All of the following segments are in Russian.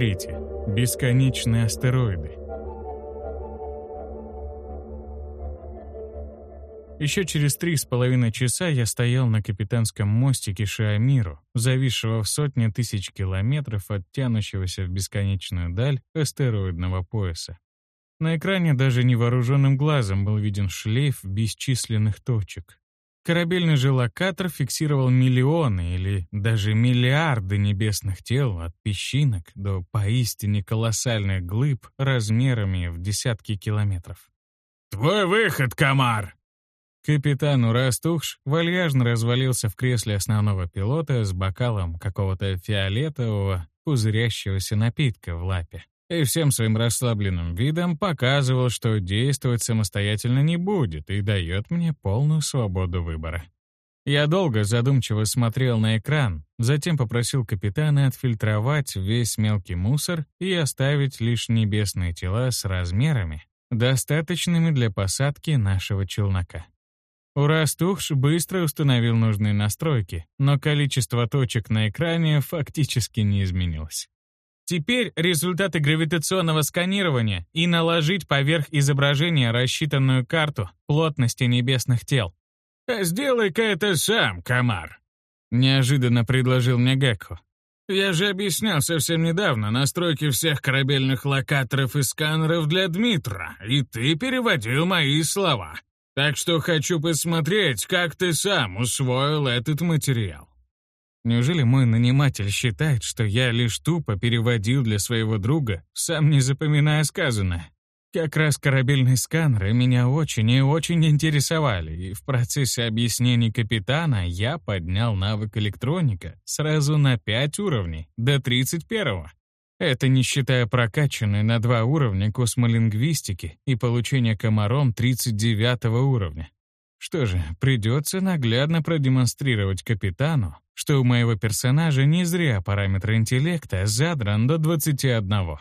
покрытие. Бесконечные астероиды. Еще через три с половиной часа я стоял на капитанском мостике Шиамиру, зависшего в сотни тысяч километров от тянущегося в бесконечную даль астероидного пояса. На экране даже невооруженным глазом был виден шлейф бесчисленных точек. Корабельный же локатор фиксировал миллионы или даже миллиарды небесных тел от песчинок до поистине колоссальных глыб размерами в десятки километров. «Твой выход, комар!» Капитан Урастухш вальяжно развалился в кресле основного пилота с бокалом какого-то фиолетового пузырящегося напитка в лапе и всем своим расслабленным видом показывал, что действовать самостоятельно не будет и дает мне полную свободу выбора. Я долго задумчиво смотрел на экран, затем попросил капитана отфильтровать весь мелкий мусор и оставить лишь небесные тела с размерами, достаточными для посадки нашего челнока. Урастухш быстро установил нужные настройки, но количество точек на экране фактически не изменилось. Теперь результаты гравитационного сканирования и наложить поверх изображения рассчитанную карту плотности небесных тел. «А сделай-ка это сам, комар», — неожиданно предложил мне Гекко. «Я же объяснял совсем недавно настройки всех корабельных локаторов и сканеров для Дмитра, и ты переводил мои слова. Так что хочу посмотреть, как ты сам усвоил этот материал. Неужели мой наниматель считает, что я лишь тупо переводил для своего друга, сам не запоминая сказанное? Как раз корабельные сканеры меня очень и очень интересовали, и в процессе объяснений капитана я поднял навык электроника сразу на 5 уровней, до 31-го. Это не считая прокачанной на два уровня космолингвистики и получения комаром 39 уровня. Что же, придется наглядно продемонстрировать капитану, что у моего персонажа не зря параметр интеллекта задран до 21.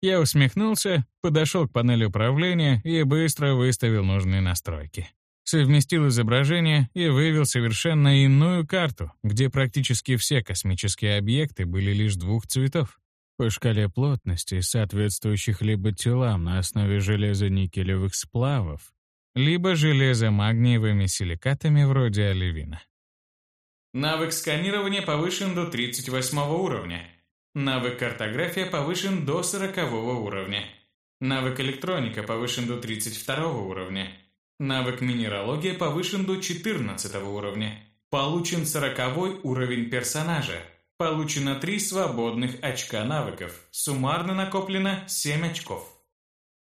Я усмехнулся, подошел к панели управления и быстро выставил нужные настройки. Совместил изображение и вывел совершенно иную карту, где практически все космические объекты были лишь двух цветов по шкале плотности, соответствующих либо телам на основе железо-никелевых сплавов, либо железо-магниевыми силикатами вроде оливина. Навык сканирования повышен до 38 уровня. Навык картография повышен до 40 уровня. Навык электроника повышен до 32 уровня. Навык минералогия повышен до 14 уровня. Получен 40 уровень персонажа. Получено 3 свободных очка навыков. Суммарно накоплено 7 очков.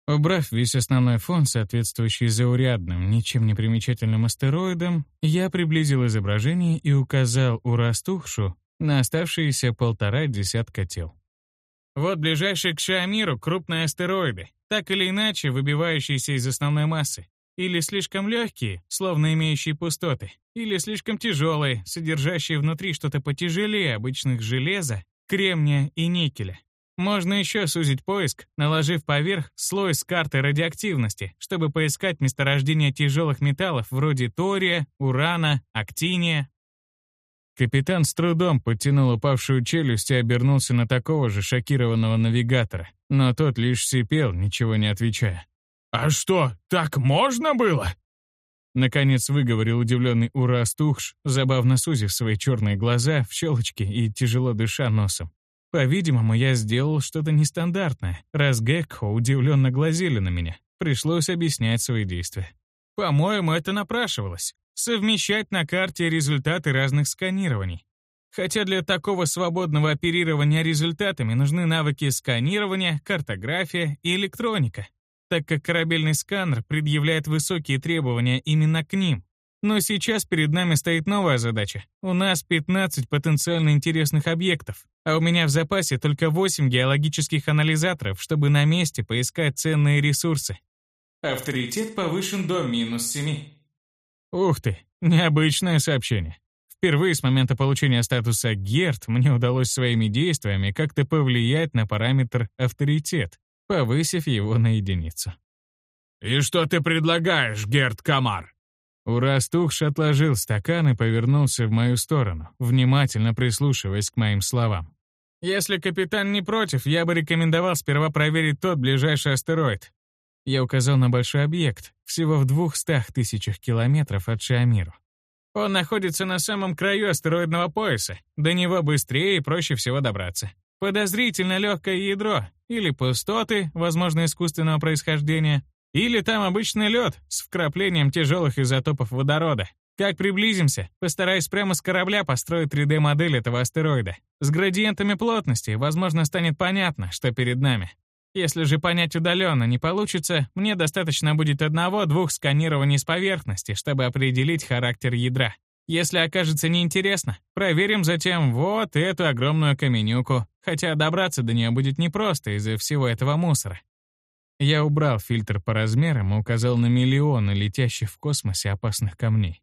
Убрав весь основной фон, соответствующий заурядным, ничем не примечательным астероидам, я приблизил изображение и указал Урастухшу на оставшиеся полтора десятка тел. Вот ближайшие к Шиамиру крупные астероиды, так или иначе выбивающиеся из основной массы. Или слишком легкие, словно имеющие пустоты, или слишком тяжелые, содержащие внутри что-то потяжелее обычных железа, кремния и никеля. Можно еще сузить поиск, наложив поверх слой с картой радиоактивности, чтобы поискать месторождение тяжелых металлов вроде тория, урана, актиния. Капитан с трудом подтянул упавшую челюсть и обернулся на такого же шокированного навигатора, но тот лишь сипел, ничего не отвечая. «А что, так можно было?» Наконец выговорил удивленный Урастухш, забавно сузив свои черные глаза в щелочки и тяжело дыша носом. По-видимому, я сделал что-то нестандартное, раз Гекхо удивленно глазели на меня. Пришлось объяснять свои действия. По-моему, это напрашивалось. Совмещать на карте результаты разных сканирований. Хотя для такого свободного оперирования результатами нужны навыки сканирования, картография и электроника так как корабельный сканер предъявляет высокие требования именно к ним. Но сейчас перед нами стоит новая задача. У нас 15 потенциально интересных объектов, а у меня в запасе только 8 геологических анализаторов, чтобы на месте поискать ценные ресурсы. Авторитет повышен до минус 7. Ух ты, необычное сообщение. Впервые с момента получения статуса ГЕРТ мне удалось своими действиями как-то повлиять на параметр авторитет повысив его на единицу. «И что ты предлагаешь, Герд Камар?» Урастухш отложил стакан и повернулся в мою сторону, внимательно прислушиваясь к моим словам. Если капитан не против, я бы рекомендовал сперва проверить тот ближайший астероид. Я указал на большой объект, всего в двухстах тысячах километров от Шиамиру. Он находится на самом краю астероидного пояса. До него быстрее и проще всего добраться. Подозрительно легкое ядро, или пустоты, возможно, искусственного происхождения, или там обычный лед с вкраплением тяжелых изотопов водорода. Как приблизимся, постараюсь прямо с корабля построить 3D-модель этого астероида. С градиентами плотности, возможно, станет понятно, что перед нами. Если же понять удаленно не получится, мне достаточно будет одного-двух сканирований с поверхности, чтобы определить характер ядра. Если окажется неинтересно, проверим затем вот эту огромную каменюку, хотя добраться до нее будет непросто из-за всего этого мусора. Я убрал фильтр по размерам и указал на миллионы летящих в космосе опасных камней.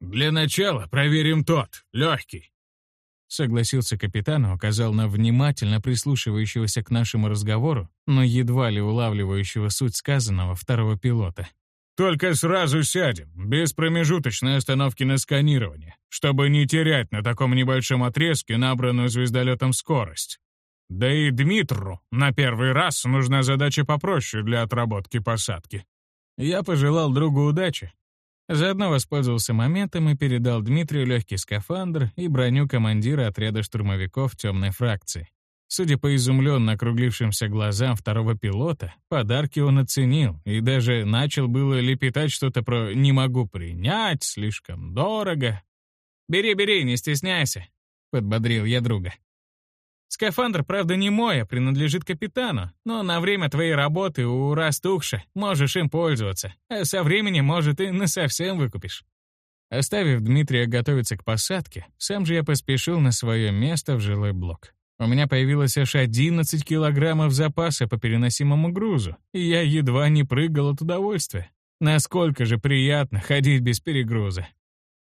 «Для начала проверим тот, легкий», — согласился капитан и указал на внимательно прислушивающегося к нашему разговору, но едва ли улавливающего суть сказанного второго пилота. «Только сразу сядем, без промежуточной остановки на сканирование, чтобы не терять на таком небольшом отрезке набранную звездолетом скорость. Да и Дмитру на первый раз нужна задача попроще для отработки посадки». Я пожелал другу удачи, Заодно воспользовался моментом и передал Дмитрию легкий скафандр и броню командира отряда штурмовиков темной фракции. Судя по изумленно округлившимся глазам второго пилота, подарки он оценил и даже начал было лепетать что-то про «не могу принять», «слишком дорого». «Бери, бери, не стесняйся», — подбодрил я друга. Скафандр, правда, не мой, а принадлежит капитану, но на время твоей работы у растухша можешь им пользоваться, а со временем, может, и насовсем выкупишь. Оставив Дмитрия готовиться к посадке, сам же я поспешил на свое место в жилой блок. У меня появилось аж 11 килограммов запаса по переносимому грузу, и я едва не прыгал от удовольствия. Насколько же приятно ходить без перегруза.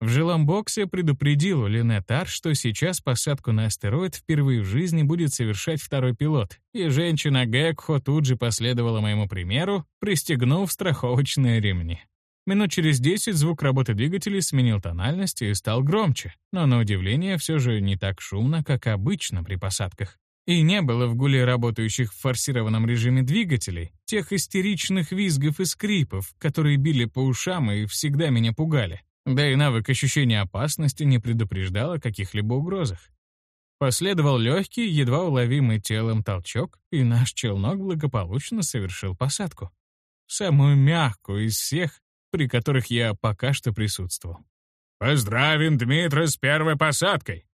В жилом боксе предупредил Линетар, что сейчас посадку на астероид впервые в жизни будет совершать второй пилот, и женщина Гекхо тут же последовала моему примеру, пристегнув страховочные ремни. Минут через десять звук работы двигателей сменил тональность и стал громче, но на удивление все же не так шумно, как обычно при посадках. И не было в гуле работающих в форсированном режиме двигателей тех истеричных визгов и скрипов, которые били по ушам и всегда меня пугали. Да и навык ощущения опасности не предупреждал о каких-либо угрозах. Последовал легкий, едва уловимый телом толчок, и наш челнок благополучно совершил посадку. Самую мягкую из всех, при которых я пока что присутствовал. «Поздравим Дмитра с первой посадкой!»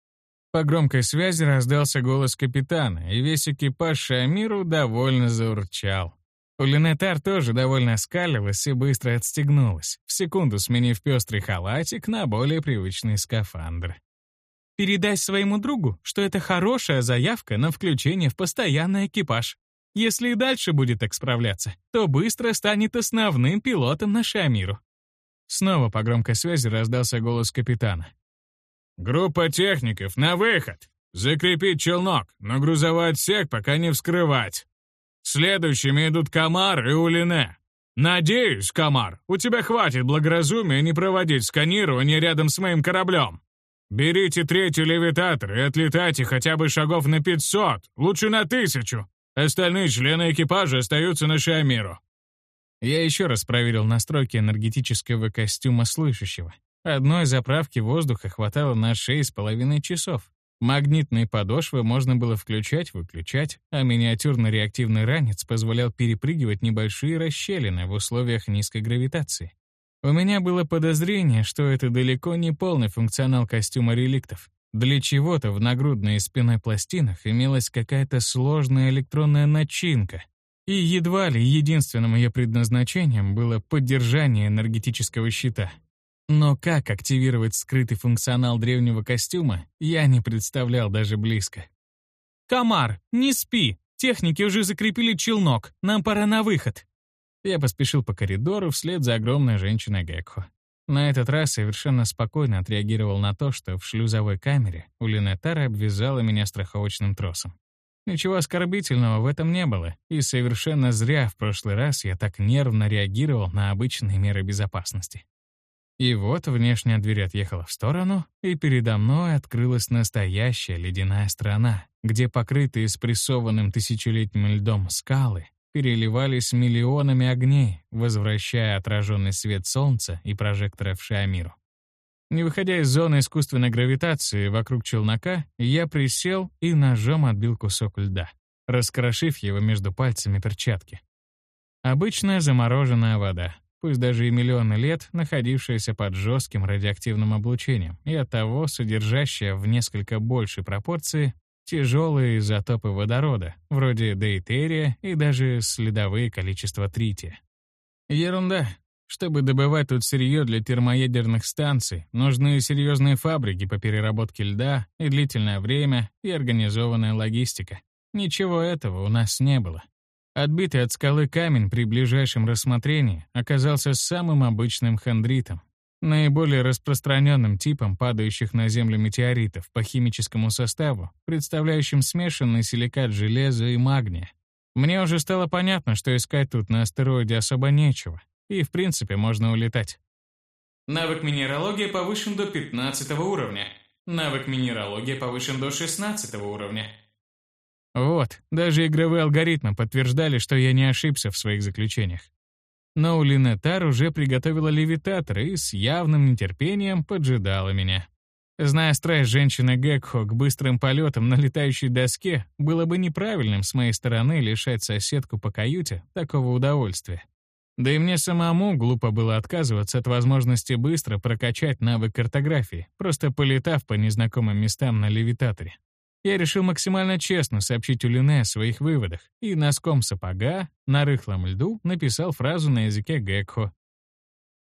По громкой связи раздался голос капитана, и весь экипаж Шамиру довольно заурчал. Улинетар тоже довольно скалилась и быстро отстегнулась, в секунду сменив пестрый халатик на более привычный скафандр. «Передай своему другу, что это хорошая заявка на включение в постоянный экипаж. Если и дальше будет так справляться, то быстро станет основным пилотом на Шамиру». Снова по громкой связи раздался голос капитана. «Группа техников, на выход! Закрепить челнок, но грузовой отсек пока не вскрывать!» Следующими идут Камар и Улине. Надеюсь, Камар, у тебя хватит благоразумия не проводить сканирование рядом с моим кораблем. Берите третий левитатор и отлетайте хотя бы шагов на 500, лучше на тысячу. Остальные члены экипажа остаются на Шиамиру. Я еще раз проверил настройки энергетического костюма слышащего. Одной заправки воздуха хватало на 6,5 часов. Магнитные подошвы можно было включать-выключать, а миниатюрный реактивный ранец позволял перепрыгивать небольшие расщелины в условиях низкой гравитации. У меня было подозрение, что это далеко не полный функционал костюма реликтов. Для чего-то в нагрудной и спиной пластинах имелась какая-то сложная электронная начинка, и едва ли единственным ее предназначением было поддержание энергетического щита — но как активировать скрытый функционал древнего костюма, я не представлял даже близко. «Комар, не спи! Техники уже закрепили челнок, нам пора на выход!» Я поспешил по коридору вслед за огромной женщиной Гекхо. На этот раз совершенно спокойно отреагировал на то, что в шлюзовой камере у Линетара обвязала меня страховочным тросом. Ничего оскорбительного в этом не было, и совершенно зря в прошлый раз я так нервно реагировал на обычные меры безопасности. И вот внешняя дверь отъехала в сторону, и передо мной открылась настоящая ледяная страна, где покрытые спрессованным тысячелетним льдом скалы переливались миллионами огней, возвращая отраженный свет солнца и прожекторов Шиамиру. Не выходя из зоны искусственной гравитации вокруг челнока, я присел и ножом отбил кусок льда, раскрошив его между пальцами перчатки. Обычная замороженная вода, пусть даже и миллионы лет находившаяся под жестким радиоактивным облучением и оттого содержащая в несколько большей пропорции тяжелые изотопы водорода, вроде дейтерия и даже следовые количества трития. Ерунда, чтобы добывать тут сырье для термоядерных станций, нужны серьезные фабрики по переработке льда и длительное время, и организованная логистика. Ничего этого у нас не было. Отбитый от скалы камень при ближайшем рассмотрении оказался самым обычным хондритом, наиболее распространенным типом падающих на Землю метеоритов по химическому составу, представляющим смешанный силикат железа и магния. Мне уже стало понятно, что искать тут на астероиде особо нечего, и, в принципе, можно улетать. Навык минералогия повышен до 15 уровня. Навык минералогия повышен до 16 уровня. Вот, даже игровые алгоритмы подтверждали, что я не ошибся в своих заключениях. Но Улинетар уже приготовила левитатор и с явным нетерпением поджидала меня. Зная страсть женщины Гекхо к быстрым полетам на летающей доске, было бы неправильным с моей стороны лишать соседку по каюте такого удовольствия. Да и мне самому глупо было отказываться от возможности быстро прокачать навык картографии, просто полетав по незнакомым местам на левитаторе. Я решил максимально честно сообщить Улине о своих выводах и носком сапога на рыхлом льду написал фразу на языке Гекхо.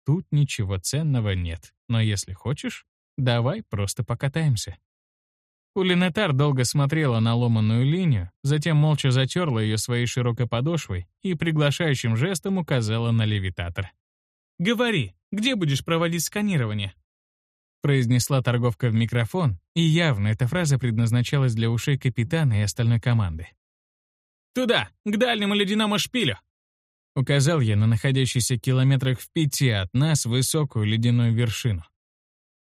«Тут ничего ценного нет, но если хочешь, давай просто покатаемся». Улинетар долго смотрела на ломаную линию, затем молча затерла ее своей широкой подошвой и приглашающим жестом указала на левитатор. «Говори, где будешь проводить сканирование?» Произнесла торговка в микрофон, и явно эта фраза предназначалась для ушей капитана и остальной команды. «Туда, к дальнему ледяному шпилю!» Указал я на находящийся километрах в пяти от нас высокую ледяную вершину.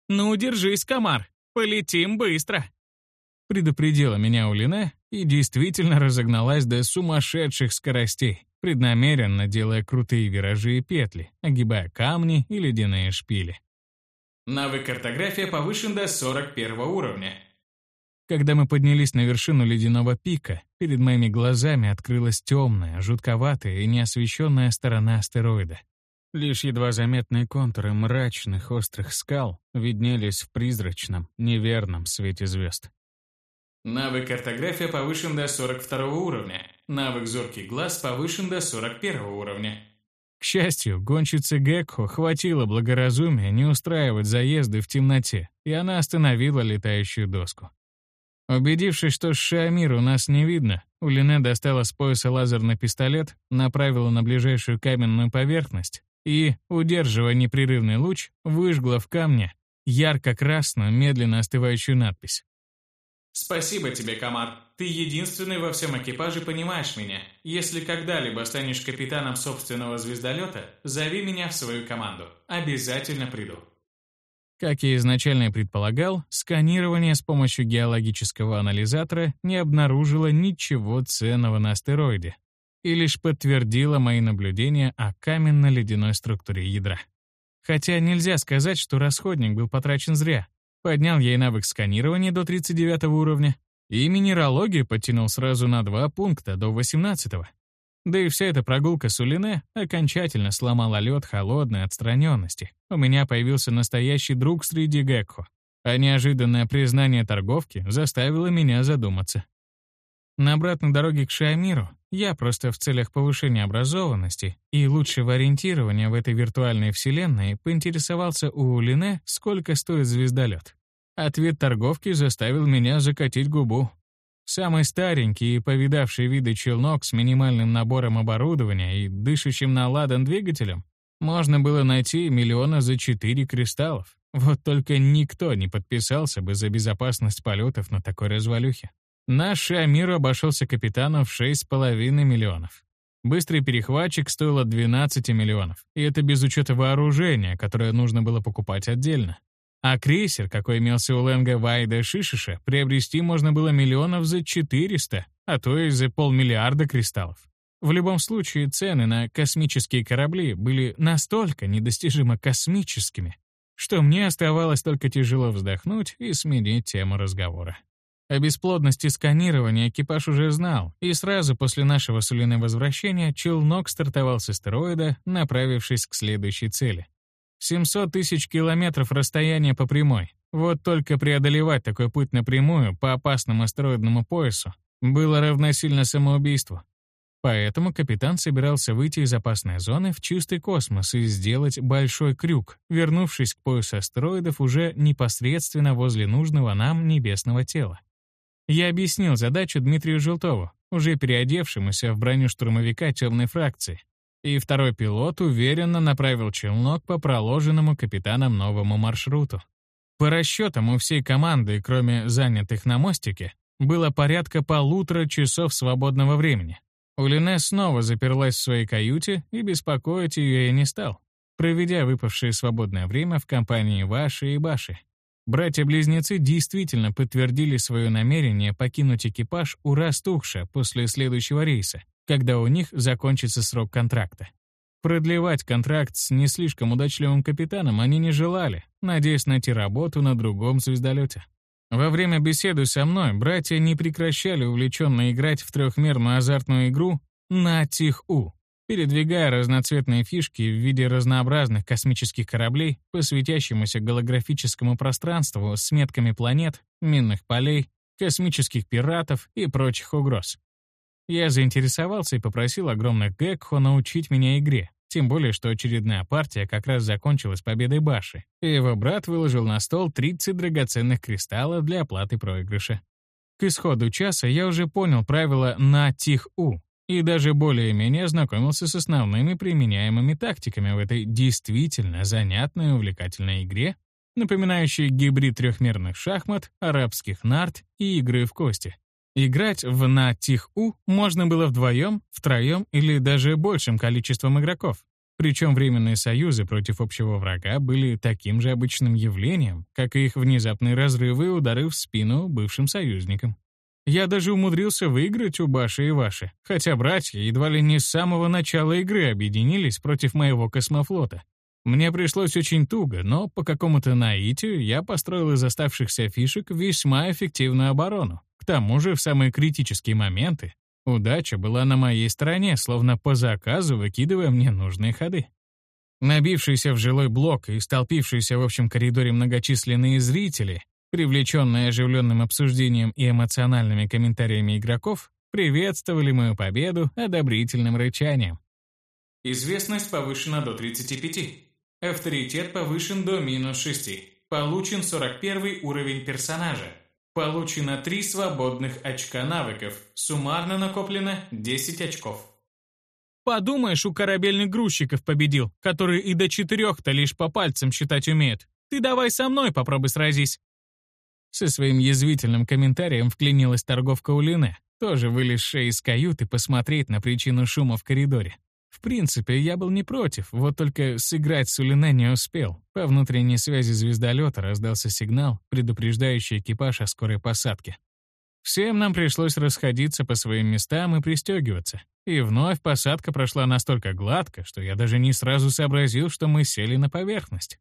«Ну, держись, комар, полетим быстро!» Предупредила меня Улина и действительно разогналась до сумасшедших скоростей, преднамеренно делая крутые виражи и петли, огибая камни и ледяные шпили. Навык картография повышен до 41 уровня. Когда мы поднялись на вершину ледяного пика, перед моими глазами открылась темная, жутковатая и неосвещенная сторона астероида. Лишь едва заметные контуры мрачных острых скал виднелись в призрачном, неверном свете звезд. Навык картография повышен до 42 уровня. Навык зоркий глаз повышен до 41 уровня. К счастью, гонщице Гекхо хватило благоразумия не устраивать заезды в темноте, и она остановила летающую доску. Убедившись, что Шиамир у нас не видно, Улине достала с пояса лазерный пистолет, направила на ближайшую каменную поверхность и, удерживая непрерывный луч, выжгла в камне ярко-красную, медленно остывающую надпись. «Спасибо тебе, Камар. Ты единственный во всем экипаже понимаешь меня. Если когда-либо станешь капитаном собственного звездолета, зови меня в свою команду. Обязательно приду». Как я изначально предполагал, сканирование с помощью геологического анализатора не обнаружило ничего ценного на астероиде и лишь подтвердило мои наблюдения о каменно-ледяной структуре ядра. Хотя нельзя сказать, что расходник был потрачен зря. Поднял ей навык сканирования до 39 уровня, и минералогию подтянул сразу на два пункта до 18 -го. Да и вся эта прогулка с Улине окончательно сломала лед холодной отстраненности. У меня появился настоящий друг среди Гекхо, а неожиданное признание торговки заставило меня задуматься. На обратной дороге к Шиамиру я просто в целях повышения образованности и лучшего ориентирования в этой виртуальной вселенной поинтересовался у Улине, сколько стоит звездолет. Ответ торговки заставил меня закатить губу. Самый старенький и повидавший виды челнок с минимальным набором оборудования и дышащим на ладан двигателем можно было найти миллиона за четыре кристаллов. Вот только никто не подписался бы за безопасность полетов на такой развалюхе. Наш Шамир обошелся капитану в 6,5 миллионов. Быстрый перехватчик стоил от 12 миллионов, и это без учета вооружения, которое нужно было покупать отдельно. А крейсер, какой имелся у Ленга Вайда Шишиша, приобрести можно было миллионов за 400, а то и за полмиллиарда кристаллов. В любом случае, цены на космические корабли были настолько недостижимо космическими, что мне оставалось только тяжело вздохнуть и сменить тему разговора. О бесплодности сканирования экипаж уже знал, и сразу после нашего с Улиной возвращения челнок стартовал с астероида, направившись к следующей цели. 700 тысяч километров расстояния по прямой. Вот только преодолевать такой путь напрямую по опасному астероидному поясу было равносильно самоубийству. Поэтому капитан собирался выйти из опасной зоны в чистый космос и сделать большой крюк, вернувшись к поясу астероидов уже непосредственно возле нужного нам небесного тела. Я объяснил задачу Дмитрию Желтову, уже переодевшемуся в броню штурмовика темной фракции, и второй пилот уверенно направил челнок по проложенному капитаном новому маршруту. По расчетам у всей команды, кроме занятых на мостике, было порядка полутора часов свободного времени. Улине снова заперлась в своей каюте, и беспокоить ее я не стал, проведя выпавшее свободное время в компании Ваши и Баши. Братья-близнецы действительно подтвердили свое намерение покинуть экипаж у Растухша после следующего рейса, когда у них закончится срок контракта. Продлевать контракт с не слишком удачливым капитаном они не желали, надеясь найти работу на другом звездолете. Во время беседы со мной братья не прекращали увлеченно играть в трехмерную азартную игру на Тих-У, передвигая разноцветные фишки в виде разнообразных космических кораблей по светящемуся голографическому пространству с метками планет, минных полей, космических пиратов и прочих угроз. Я заинтересовался и попросил огромных Гекхо научить меня игре, тем более, что очередная партия как раз закончилась победой Баши, и его брат выложил на стол 30 драгоценных кристаллов для оплаты проигрыша. К исходу часа я уже понял правила на Тих-У, и даже более-менее ознакомился с основными применяемыми тактиками в этой действительно занятной и увлекательной игре, напоминающей гибрид трехмерных шахмат, арабских нарт и игры в кости. Играть в на Тих-У можно было вдвоем, втроем или даже большим количеством игроков. Причем временные союзы против общего врага были таким же обычным явлением, как и их внезапные разрывы и удары в спину бывшим союзникам. Я даже умудрился выиграть у Баши и Ваши, хотя братья едва ли не с самого начала игры объединились против моего космофлота. Мне пришлось очень туго, но по какому-то наитию я построил из оставшихся фишек весьма эффективную оборону. К тому же в самые критические моменты удача была на моей стороне, словно по заказу выкидывая мне нужные ходы. Набившиеся в жилой блок и столпившиеся в общем коридоре многочисленные зрители привлеченные оживленным обсуждением и эмоциональными комментариями игроков, приветствовали мою победу одобрительным рычанием. Известность повышена до 35. Авторитет повышен до минус 6. Получен 41 уровень персонажа. Получено 3 свободных очка навыков. Суммарно накоплено 10 очков. Подумаешь, у корабельных грузчиков победил, которые и до четырех-то лишь по пальцам считать умеют. Ты давай со мной попробуй сразись. Со своим язвительным комментарием вклинилась торговка Улине, тоже вылезшая из каюты посмотреть на причину шума в коридоре. В принципе, я был не против, вот только сыграть с Улине не успел. По внутренней связи звездолета раздался сигнал, предупреждающий экипаж о скорой посадке. Всем нам пришлось расходиться по своим местам и пристегиваться. И вновь посадка прошла настолько гладко, что я даже не сразу сообразил, что мы сели на поверхность.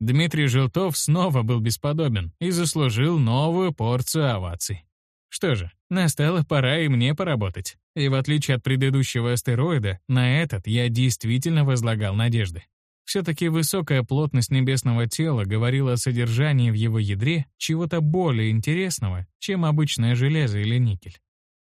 Дмитрий Желтов снова был бесподобен и заслужил новую порцию оваций. Что же, настала пора и мне поработать. И в отличие от предыдущего астероида, на этот я действительно возлагал надежды. Все-таки высокая плотность небесного тела говорила о содержании в его ядре чего-то более интересного, чем обычное железо или никель.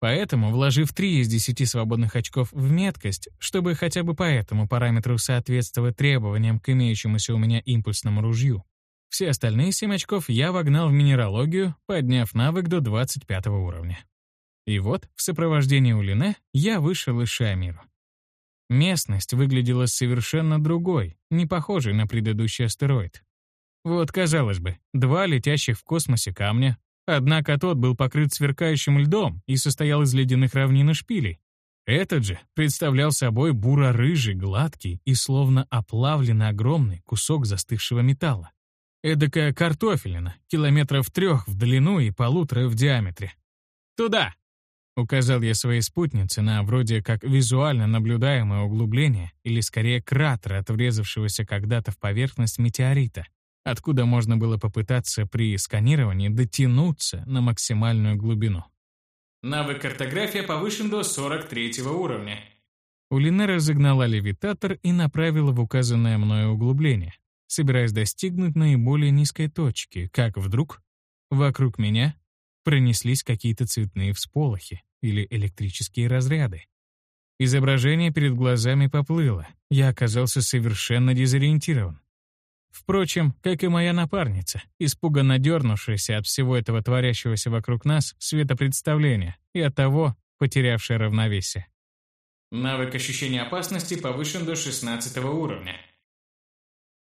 Поэтому, вложив 3 из 10 свободных очков в меткость, чтобы хотя бы по этому параметру соответствовать требованиям к имеющемуся у меня импульсному ружью, все остальные 7 очков я вогнал в минералогию, подняв навык до 25 уровня. И вот, в сопровождении Улине, я вышел из Шамиру. Местность выглядела совершенно другой, не похожей на предыдущий астероид. Вот, казалось бы, два летящих в космосе камня, Однако тот был покрыт сверкающим льдом и состоял из ледяных равнин и шпилей. Этот же представлял собой буро-рыжий, гладкий и словно оплавленный огромный кусок застывшего металла. Эдакая картофелина, километров трех в длину и полутора в диаметре. «Туда!» — указал я своей спутнице на вроде как визуально наблюдаемое углубление или скорее кратер от врезавшегося когда-то в поверхность метеорита, откуда можно было попытаться при сканировании дотянуться на максимальную глубину. Навык картография повышен до 43 уровня. Улина разогнала левитатор и направила в указанное мною углубление, собираясь достигнуть наиболее низкой точки, как вдруг вокруг меня пронеслись какие-то цветные всполохи или электрические разряды. Изображение перед глазами поплыло, я оказался совершенно дезориентирован. Впрочем, как и моя напарница, испуганно дернувшаяся от всего этого творящегося вокруг нас светопредставления и от того, потерявшая равновесие. Навык ощущения опасности повышен до 16 уровня.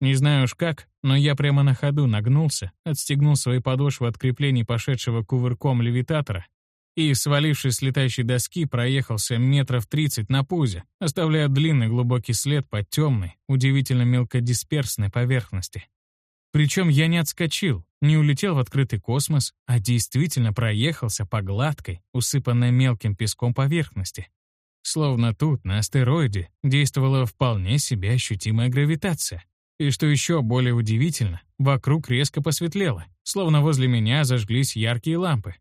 Не знаю уж как, но я прямо на ходу нагнулся, отстегнул свои подошвы от креплений пошедшего кувырком левитатора и, свалившись с летающей доски, проехался метров 30 на пузе, оставляя длинный глубокий след по темной, удивительно мелкодисперсной поверхности. Причем я не отскочил, не улетел в открытый космос, а действительно проехался по гладкой, усыпанной мелким песком поверхности. Словно тут, на астероиде, действовала вполне себе ощутимая гравитация. И что еще более удивительно, вокруг резко посветлело, словно возле меня зажглись яркие лампы,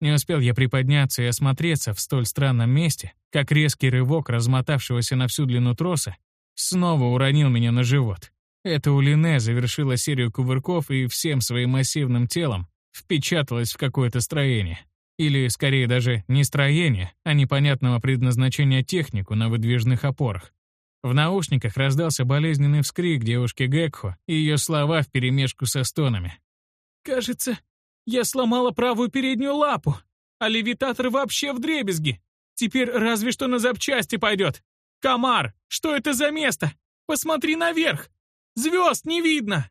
не успел я приподняться и осмотреться в столь странном месте, как резкий рывок размотавшегося на всю длину троса снова уронил меня на живот. Это Улине завершила серию кувырков и всем своим массивным телом впечаталась в какое-то строение. Или, скорее, даже не строение, а непонятного предназначения технику на выдвижных опорах. В наушниках раздался болезненный вскрик девушки Гекхо и ее слова вперемешку со стонами. «Кажется, я сломала правую переднюю лапу, а левитатор вообще в дребезги. Теперь разве что на запчасти пойдет. Комар, что это за место? Посмотри наверх. Звезд не видно.